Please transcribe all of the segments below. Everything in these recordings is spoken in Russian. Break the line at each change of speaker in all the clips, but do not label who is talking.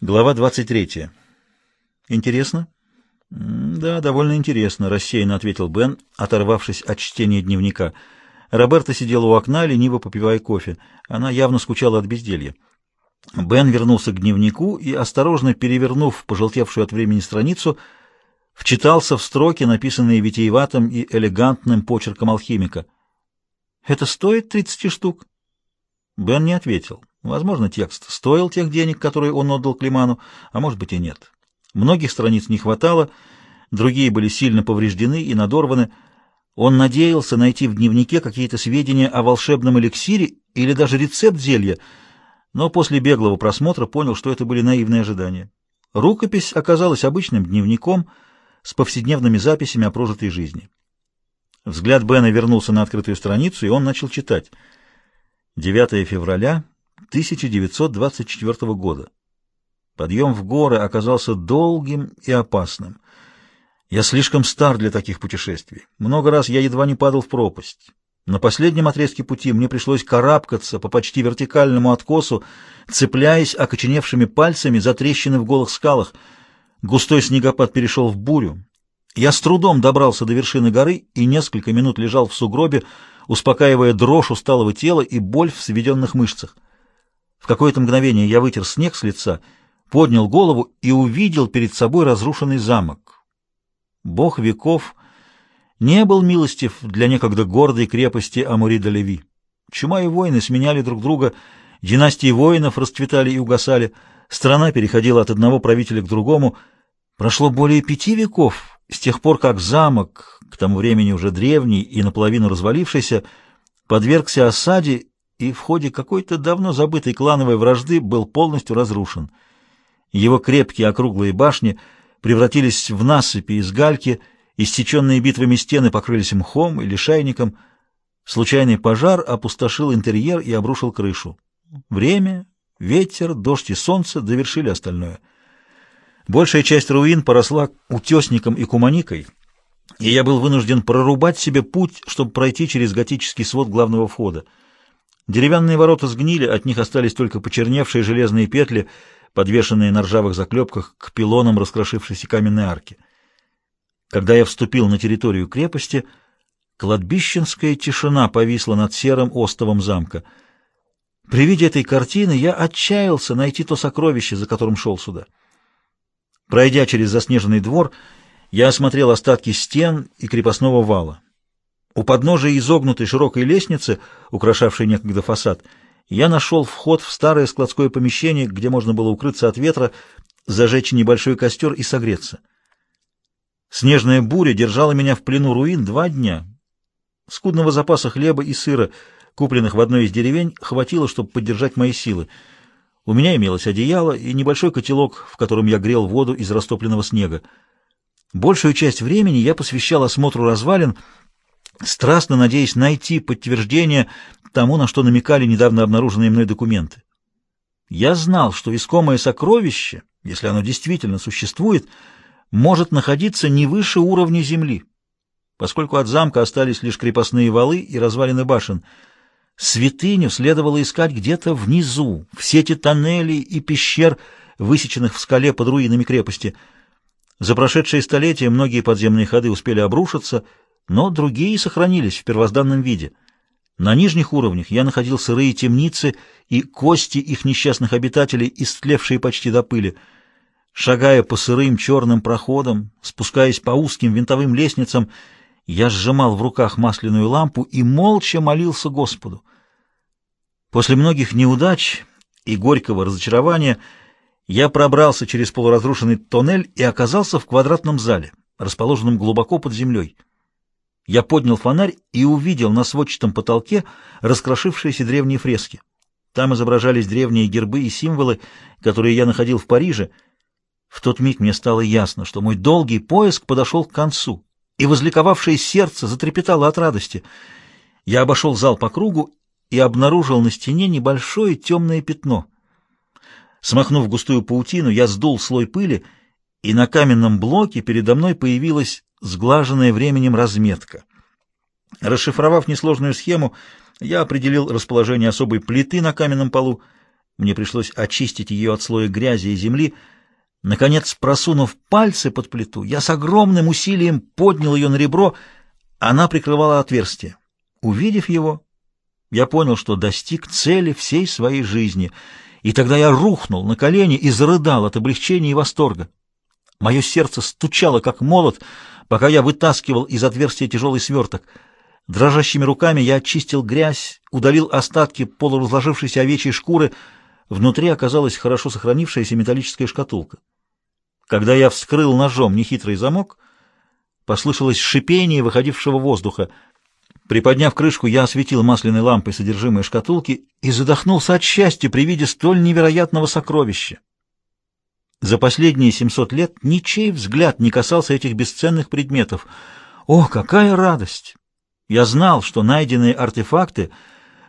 Глава 23. Интересно? Да, довольно интересно, рассеянно ответил Бен, оторвавшись от чтения дневника. Роберта сидела у окна, лениво попивая кофе. Она явно скучала от безделья. Бен вернулся к дневнику и, осторожно перевернув пожелтевшую от времени страницу, вчитался в строки, написанные витиеватым и элегантным почерком алхимика. «Это стоит тридцати штук?» Бен не ответил. Возможно, текст стоил тех денег, которые он отдал Климану, а может быть и нет. Многих страниц не хватало, другие были сильно повреждены и надорваны. Он надеялся найти в дневнике какие-то сведения о волшебном эликсире или даже рецепт зелья, но после беглого просмотра понял, что это были наивные ожидания. Рукопись оказалась обычным дневником с повседневными записями о прожитой жизни. Взгляд Бена вернулся на открытую страницу, и он начал читать. 9 февраля 1924 года. Подъем в горы оказался долгим и опасным. Я слишком стар для таких путешествий. Много раз я едва не падал в пропасть. На последнем отрезке пути мне пришлось карабкаться по почти вертикальному откосу, цепляясь окоченевшими пальцами за трещины в голых скалах. Густой снегопад перешел в бурю. Я с трудом добрался до вершины горы и несколько минут лежал в сугробе, успокаивая дрожь усталого тела и боль в сведенных мышцах. В какое-то мгновение я вытер снег с лица, поднял голову и увидел перед собой разрушенный замок. Бог веков не был милостив для некогда гордой крепости Амурида-Леви. Чума и войны сменяли друг друга, династии воинов расцветали и угасали, страна переходила от одного правителя к другому. Прошло более пяти веков с тех пор, как замок, к тому времени уже древний и наполовину развалившийся, подвергся осаде и в ходе какой-то давно забытой клановой вражды был полностью разрушен. Его крепкие округлые башни превратились в насыпи из гальки, истеченные битвами стены покрылись мхом или шайником. Случайный пожар опустошил интерьер и обрушил крышу. Время, ветер, дождь и солнце довершили остальное. Большая часть руин поросла утесником и куманикой, и я был вынужден прорубать себе путь, чтобы пройти через готический свод главного входа. Деревянные ворота сгнили, от них остались только почерневшие железные петли, подвешенные на ржавых заклепках к пилонам раскрошившейся каменной арки. Когда я вступил на территорию крепости, кладбищенская тишина повисла над серым остовом замка. При виде этой картины я отчаялся найти то сокровище, за которым шел сюда. Пройдя через заснеженный двор, я осмотрел остатки стен и крепостного вала. У подножия изогнутой широкой лестницы, украшавшей некогда фасад, я нашел вход в старое складское помещение, где можно было укрыться от ветра, зажечь небольшой костер и согреться. Снежная буря держала меня в плену руин два дня. Скудного запаса хлеба и сыра, купленных в одной из деревень, хватило, чтобы поддержать мои силы. У меня имелось одеяло и небольшой котелок, в котором я грел воду из растопленного снега. Большую часть времени я посвящал осмотру развалин, страстно надеясь найти подтверждение тому, на что намекали недавно обнаруженные мной документы. Я знал, что искомое сокровище, если оно действительно существует, может находиться не выше уровня земли, поскольку от замка остались лишь крепостные валы и развалины башен. Святыню следовало искать где-то внизу, в сети тоннелей и пещер, высеченных в скале под руинами крепости. За прошедшие столетия многие подземные ходы успели обрушиться, но другие сохранились в первозданном виде. На нижних уровнях я находил сырые темницы и кости их несчастных обитателей, истлевшие почти до пыли. Шагая по сырым черным проходам, спускаясь по узким винтовым лестницам, я сжимал в руках масляную лампу и молча молился Господу. После многих неудач и горького разочарования я пробрался через полуразрушенный тоннель и оказался в квадратном зале, расположенном глубоко под землей. Я поднял фонарь и увидел на сводчатом потолке раскрошившиеся древние фрески. Там изображались древние гербы и символы, которые я находил в Париже. В тот миг мне стало ясно, что мой долгий поиск подошел к концу, и возликовавшее сердце затрепетало от радости. Я обошел зал по кругу и обнаружил на стене небольшое темное пятно. Смахнув густую паутину, я сдул слой пыли, и на каменном блоке передо мной появилась сглаженная временем разметка. Расшифровав несложную схему, я определил расположение особой плиты на каменном полу. Мне пришлось очистить ее от слоя грязи и земли. Наконец, просунув пальцы под плиту, я с огромным усилием поднял ее на ребро. Она прикрывала отверстие. Увидев его, я понял, что достиг цели всей своей жизни, и тогда я рухнул на колени и зарыдал от облегчения и восторга. Мое сердце стучало, как молот, пока я вытаскивал из отверстия тяжелый сверток. Дрожащими руками я очистил грязь, удалил остатки полуразложившейся овечьей шкуры — Внутри оказалась хорошо сохранившаяся металлическая шкатулка. Когда я вскрыл ножом нехитрый замок, послышалось шипение выходившего воздуха. Приподняв крышку, я осветил масляной лампой содержимое шкатулки и задохнулся от счастья при виде столь невероятного сокровища. За последние 700 лет ничей взгляд не касался этих бесценных предметов. О, какая радость! Я знал, что найденные артефакты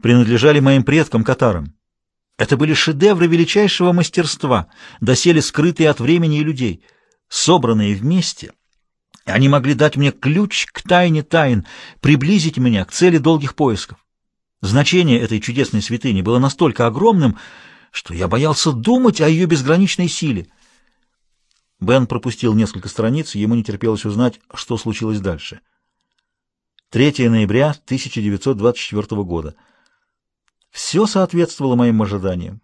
принадлежали моим предкам-катарам. Это были шедевры величайшего мастерства, доселе скрытые от времени и людей, собранные вместе. Они могли дать мне ключ к тайне тайн, приблизить меня к цели долгих поисков. Значение этой чудесной святыни было настолько огромным, что я боялся думать о ее безграничной силе. Бен пропустил несколько страниц, ему не терпелось узнать, что случилось дальше. 3 ноября 1924 года. Все соответствовало моим ожиданиям.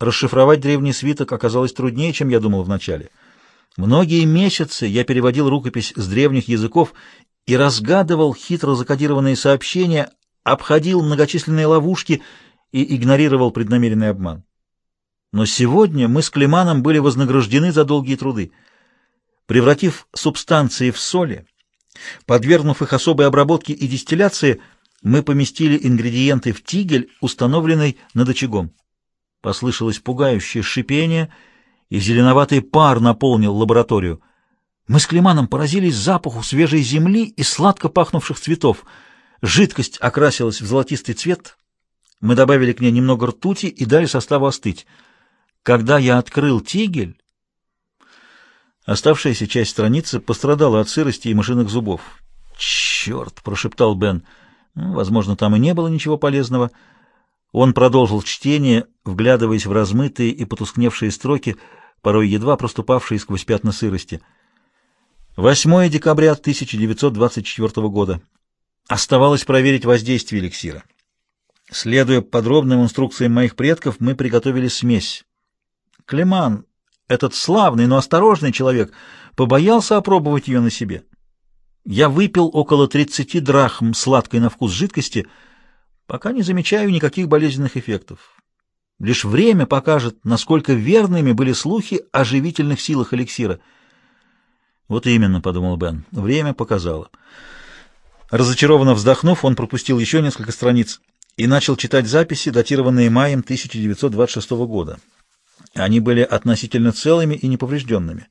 Расшифровать древний свиток оказалось труднее, чем я думал вначале. Многие месяцы я переводил рукопись с древних языков и разгадывал хитро закодированные сообщения, обходил многочисленные ловушки и игнорировал преднамеренный обман. Но сегодня мы с Климаном были вознаграждены за долгие труды. Превратив субстанции в соли, подвергнув их особой обработке и дистилляции – мы поместили ингредиенты в тигель, установленный над очагом. Послышалось пугающее шипение, и зеленоватый пар наполнил лабораторию. Мы с Климаном поразились запаху свежей земли и сладко пахнувших цветов. Жидкость окрасилась в золотистый цвет. Мы добавили к ней немного ртути и дали составу остыть. Когда я открыл тигель, оставшаяся часть страницы пострадала от сырости и мышиных зубов. «Черт!» — прошептал Бен — ну, возможно, там и не было ничего полезного. Он продолжил чтение, вглядываясь в размытые и потускневшие строки, порой едва проступавшие сквозь пятна сырости. 8 декабря 1924 года. Оставалось проверить воздействие эликсира. Следуя подробным инструкциям моих предков, мы приготовили смесь. Клеман, этот славный, но осторожный человек, побоялся опробовать ее на себе. Я выпил около 30 драхм сладкой на вкус жидкости, пока не замечаю никаких болезненных эффектов. Лишь время покажет, насколько верными были слухи о живительных силах эликсира. Вот именно, — подумал Бен, — время показало. Разочарованно вздохнув, он пропустил еще несколько страниц и начал читать записи, датированные маем 1926 года. Они были относительно целыми и неповрежденными.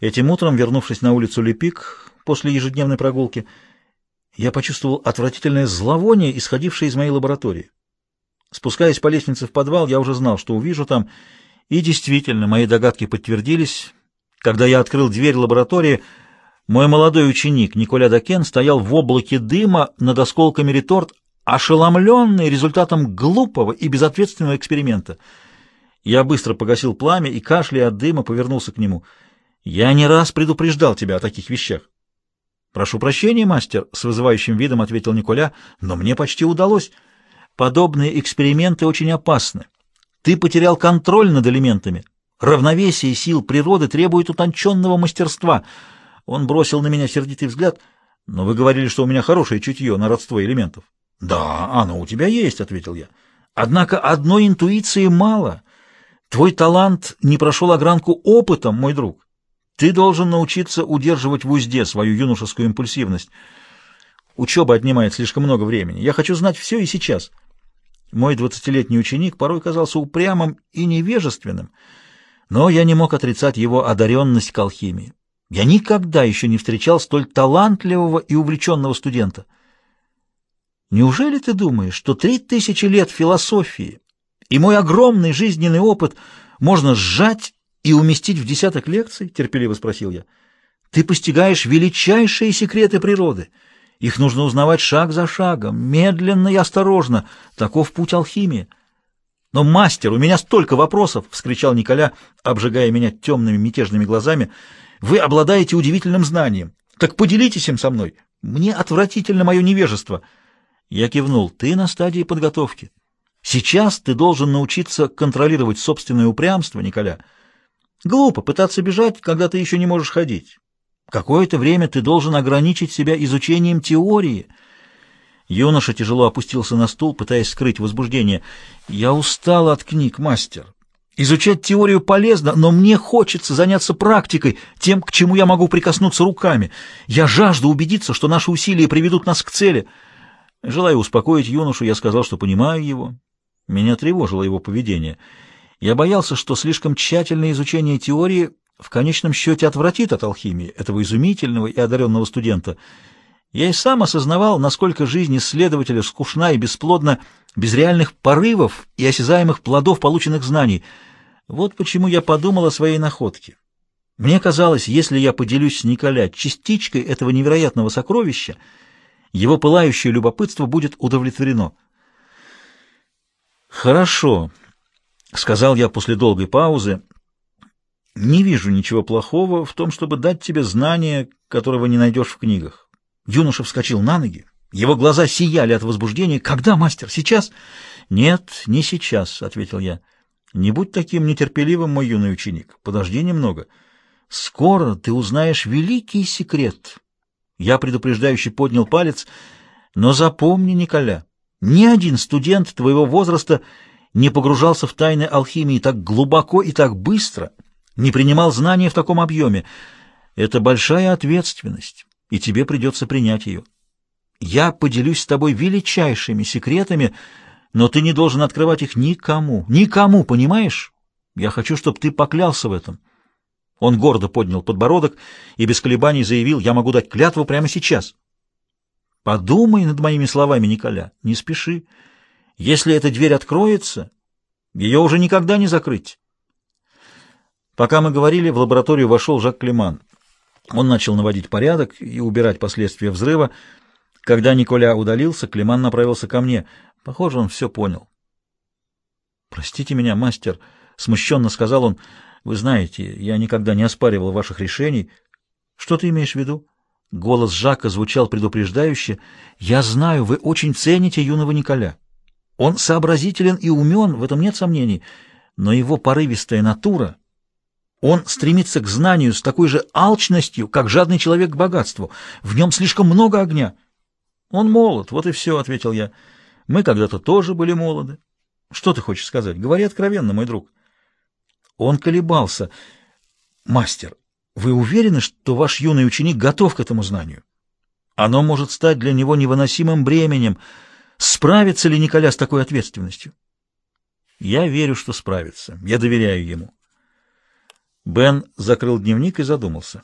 Этим утром, вернувшись на улицу Лепик после ежедневной прогулки, я почувствовал отвратительное зловоние, исходившее из моей лаборатории. Спускаясь по лестнице в подвал, я уже знал, что увижу там, и действительно, мои догадки подтвердились. Когда я открыл дверь лаборатории, мой молодой ученик Николя Дакен стоял в облаке дыма над осколками реторт, ошеломленный результатом глупого и безответственного эксперимента. Я быстро погасил пламя и, кашляя от дыма, повернулся к нему — я не раз предупреждал тебя о таких вещах. Прошу прощения, мастер, с вызывающим видом ответил Николя, но мне почти удалось. Подобные эксперименты очень опасны. Ты потерял контроль над элементами. Равновесие сил природы требует утонченного мастерства. Он бросил на меня сердитый взгляд. Но вы говорили, что у меня хорошее чутье на родство элементов. Да, оно у тебя есть, ответил я. Однако одной интуиции мало. Твой талант не прошел огранку опытом, мой друг. Ты должен научиться удерживать в узде свою юношескую импульсивность. Учеба отнимает слишком много времени. Я хочу знать все и сейчас. Мой двадцатилетний ученик порой казался упрямым и невежественным, но я не мог отрицать его одаренность к алхимии. Я никогда еще не встречал столь талантливого и увлеченного студента. Неужели ты думаешь, что три тысячи лет философии и мой огромный жизненный опыт можно сжать и уместить в десяток лекций? — терпеливо спросил я. — Ты постигаешь величайшие секреты природы. Их нужно узнавать шаг за шагом, медленно и осторожно. Таков путь алхимии. «Но, мастер, у меня столько вопросов!» — вскричал Николя, обжигая меня темными мятежными глазами. «Вы обладаете удивительным знанием. Так поделитесь им со мной. Мне отвратительно мое невежество». Я кивнул. «Ты на стадии подготовки. Сейчас ты должен научиться контролировать собственное упрямство, Николя. Глупо пытаться бежать, когда ты еще не можешь ходить. Какое-то время ты должен ограничить себя изучением теории». Юноша тяжело опустился на стул, пытаясь скрыть возбуждение. «Я устал от книг, мастер. Изучать теорию полезно, но мне хочется заняться практикой, тем, к чему я могу прикоснуться руками. Я жажду убедиться, что наши усилия приведут нас к цели». Желая успокоить юношу, я сказал, что понимаю его. Меня тревожило его поведение. Я боялся, что слишком тщательное изучение теории в конечном счете отвратит от алхимии этого изумительного и одаренного студента — я и сам осознавал, насколько жизнь исследователя скучна и бесплодна без реальных порывов и осязаемых плодов полученных знаний. Вот почему я подумал о своей находке. Мне казалось, если я поделюсь с Николя частичкой этого невероятного сокровища, его пылающее любопытство будет удовлетворено. «Хорошо», — сказал я после долгой паузы, — «не вижу ничего плохого в том, чтобы дать тебе знание, которого не найдешь в книгах. Юноша вскочил на ноги. Его глаза сияли от возбуждения. «Когда, мастер? Сейчас?» «Нет, не сейчас», — ответил я. «Не будь таким нетерпеливым, мой юный ученик. Подожди немного. Скоро ты узнаешь великий секрет». Я предупреждающе поднял палец. «Но запомни, Николя, ни один студент твоего возраста не погружался в тайны алхимии так глубоко и так быстро, не принимал знания в таком объеме. Это большая ответственность» и тебе придется принять ее. Я поделюсь с тобой величайшими секретами, но ты не должен открывать их никому, никому, понимаешь? Я хочу, чтобы ты поклялся в этом». Он гордо поднял подбородок и без колебаний заявил, «Я могу дать клятву прямо сейчас». «Подумай над моими словами, Николя, не спеши. Если эта дверь откроется, ее уже никогда не закрыть». Пока мы говорили, в лабораторию вошел Жак Климан. Он начал наводить порядок и убирать последствия взрыва. Когда Николя удалился, Климан направился ко мне. Похоже, он все понял. «Простите меня, мастер», — смущенно сказал он. «Вы знаете, я никогда не оспаривал ваших решений. Что ты имеешь в виду?» Голос Жака звучал предупреждающе. «Я знаю, вы очень цените юного Николя. Он сообразителен и умен, в этом нет сомнений, но его порывистая натура...» Он стремится к знанию с такой же алчностью, как жадный человек к богатству. В нем слишком много огня. Он молод, вот и все, — ответил я. Мы когда-то тоже были молоды. Что ты хочешь сказать? Говори откровенно, мой друг. Он колебался. Мастер, вы уверены, что ваш юный ученик готов к этому знанию? Оно может стать для него невыносимым бременем. Справится ли Николя с такой ответственностью? Я верю, что справится. Я доверяю ему. Бен закрыл дневник и задумался.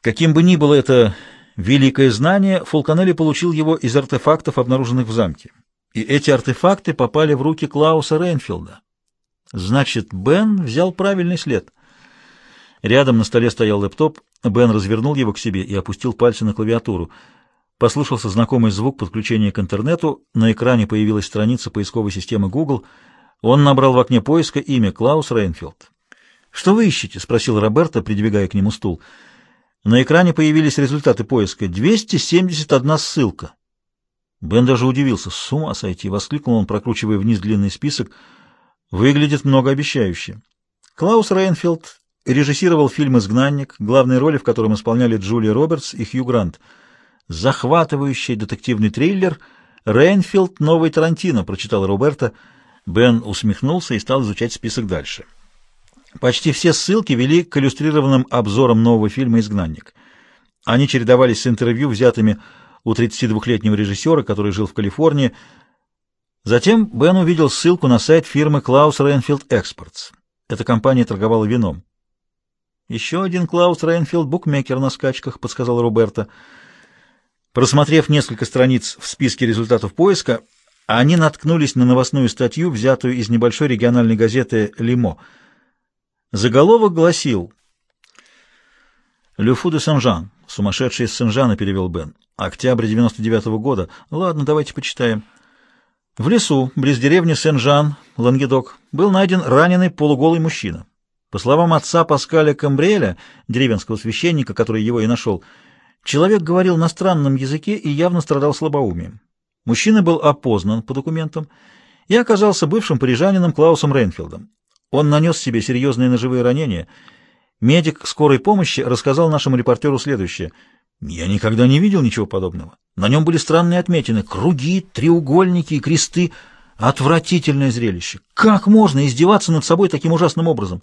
Каким бы ни было это великое знание, Фулканелли получил его из артефактов, обнаруженных в замке. И эти артефакты попали в руки Клауса Рейнфилда. Значит, Бен взял правильный след. Рядом на столе стоял лэптоп. Бен развернул его к себе и опустил пальцы на клавиатуру. Послышался знакомый звук подключения к интернету. На экране появилась страница поисковой системы Google. Он набрал в окне поиска имя Клаус Рейнфилд. «Что вы ищете?» — спросил Роберто, придвигая к нему стул. На экране появились результаты поиска. 271 ссылка. Бен даже удивился. «С ума сойти!» — воскликнул он, прокручивая вниз длинный список. «Выглядит многообещающе». Клаус Рейнфилд режиссировал фильм «Изгнанник», главные роли в котором исполняли Джулия Робертс и Хью Грант. «Захватывающий детективный триллер «Рейнфилд. Новый Тарантино», — прочитал Роберто. Бен усмехнулся и стал изучать список дальше. Почти все ссылки вели к иллюстрированным обзорам нового фильма «Изгнанник». Они чередовались с интервью, взятыми у 32-летнего режиссера, который жил в Калифорнии. Затем Бен увидел ссылку на сайт фирмы Klaus Reinfeldt Exports. Эта компания торговала вином. «Еще один Клаус Рейнфилд, букмекер на скачках», — подсказал Роберто. Просмотрев несколько страниц в списке результатов поиска, они наткнулись на новостную статью, взятую из небольшой региональной газеты «Лимо», Заголовок гласил «Люфу де Сен-Жан», «Сумасшедший из Сен-Жана», перевел Бен. «Октябрь 99-го года. Ладно, давайте почитаем». В лесу, близ деревни Сен-Жан, Лангедок, был найден раненый полуголый мужчина. По словам отца Паскаля Камбриэля, деревенского священника, который его и нашел, человек говорил на странном языке и явно страдал слабоумием. Мужчина был опознан по документам и оказался бывшим парижанином Клаусом Рейнфилдом. Он нанес себе серьезные ножевые ранения. Медик скорой помощи рассказал нашему репортеру следующее. «Я никогда не видел ничего подобного. На нем были странные отметины, круги, треугольники и кресты. Отвратительное зрелище. Как можно издеваться над собой таким ужасным образом?»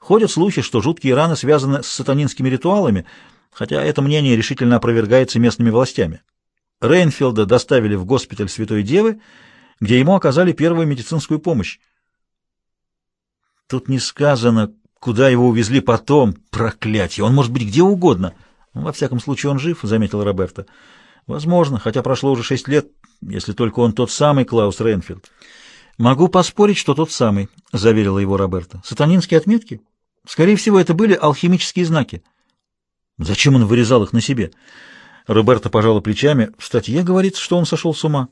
Ходят слухи, что жуткие раны связаны с сатанинскими ритуалами, хотя это мнение решительно опровергается местными властями. Рейнфилда доставили в госпиталь Святой Девы, где ему оказали первую медицинскую помощь. Тут не сказано, куда его увезли потом. Проклятие! Он может быть где угодно. Во всяком случае, он жив, — заметил Роберто. Возможно, хотя прошло уже шесть лет, если только он тот самый Клаус Рейнфилд. Могу поспорить, что тот самый, — заверила его Роберто. Сатанинские отметки? Скорее всего, это были алхимические знаки. Зачем он вырезал их на себе? Роберто пожала плечами. В статье говорится, что он сошел с ума.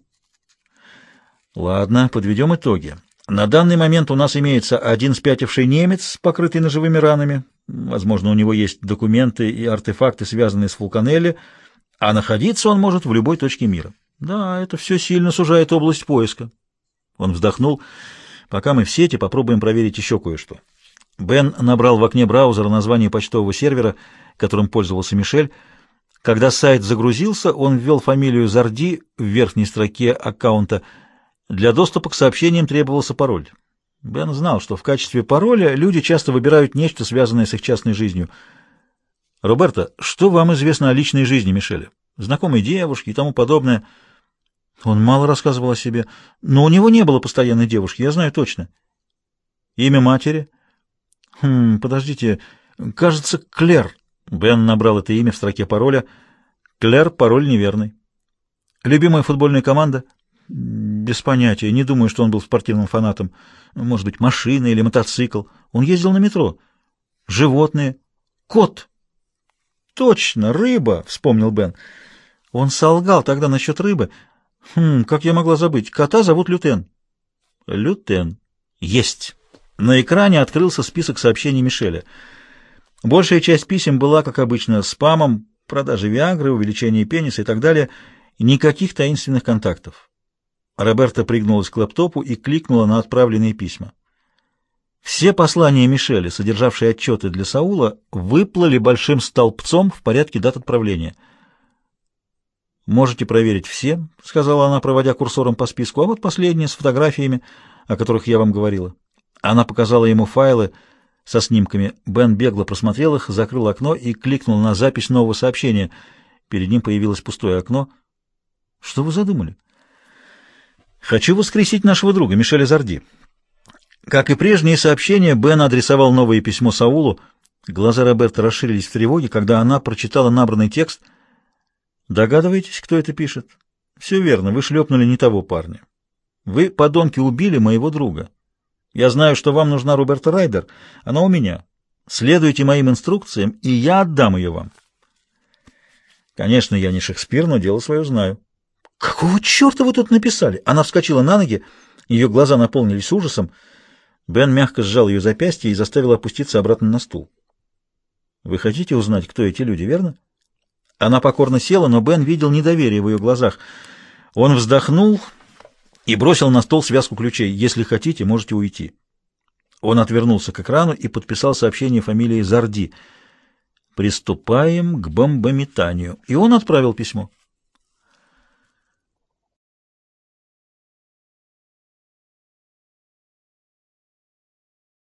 Ладно, подведем итоги. На данный момент у нас имеется один спятивший немец, покрытый ножевыми ранами. Возможно, у него есть документы и артефакты, связанные с Вулканелли, а находиться он может в любой точке мира. Да, это все сильно сужает область поиска. Он вздохнул. Пока мы в сети, попробуем проверить еще кое-что. Бен набрал в окне браузера название почтового сервера, которым пользовался Мишель. Когда сайт загрузился, он ввел фамилию Зарди в верхней строке аккаунта. Для доступа к сообщениям требовался пароль. Бен знал, что в качестве пароля люди часто выбирают нечто, связанное с их частной жизнью. «Роберто, что вам известно о личной жизни Мишеля? Знакомой девушки и тому подобное?» Он мало рассказывал о себе, но у него не было постоянной девушки, я знаю точно. Имя матери? Хм, подождите, кажется, Клер. Бен набрал это имя в строке пароля. Клер, пароль неверный. Любимая футбольная команда? Без понятия, не думаю, что он был спортивным фанатом. Может быть, машина или мотоцикл. Он ездил на метро. Животные. Кот. Точно, рыба, вспомнил Бен. Он солгал тогда насчет рыбы. Хм, как я могла забыть? Кота зовут Лютен. Лютен. Есть. На экране открылся список сообщений Мишеля. Большая часть писем была, как обычно, спамом, продажи Виагры, увеличение пениса и так далее. Никаких таинственных контактов. Роберта пригнулась к лэптопу и кликнула на отправленные письма. Все послания Мишеля, содержавшие отчеты для Саула, выплыли большим столбцом в порядке дат отправления — «Можете проверить все», — сказала она, проводя курсором по списку, «а вот последние с фотографиями, о которых я вам говорила». Она показала ему файлы со снимками. Бен бегло просмотрел их, закрыл окно и кликнул на запись нового сообщения. Перед ним появилось пустое окно. «Что вы задумали?» «Хочу воскресить нашего друга, Мишеля Зарди». Как и прежние сообщения, Бен адресовал новое письмо Саулу. Глаза Роберта расширились в тревоге, когда она прочитала набранный текст — Догадываетесь, кто это пишет? Все верно, вы шлепнули не того парня. Вы, подонки, убили моего друга. Я знаю, что вам нужна Роберта Райдер. Она у меня. Следуйте моим инструкциям, и я отдам ее вам. Конечно, я не Шекспир, но дело свое знаю. Какого черта вы тут написали? Она вскочила на ноги, ее глаза наполнились ужасом. Бен мягко сжал ее запястье и заставил опуститься обратно на стул. Вы хотите узнать, кто эти люди, верно? Она покорно села, но Бен видел недоверие в ее глазах. Он вздохнул и бросил на стол связку ключей. «Если хотите, можете уйти». Он отвернулся к экрану и подписал сообщение фамилии Зарди. «Приступаем к бомбометанию». И он отправил письмо.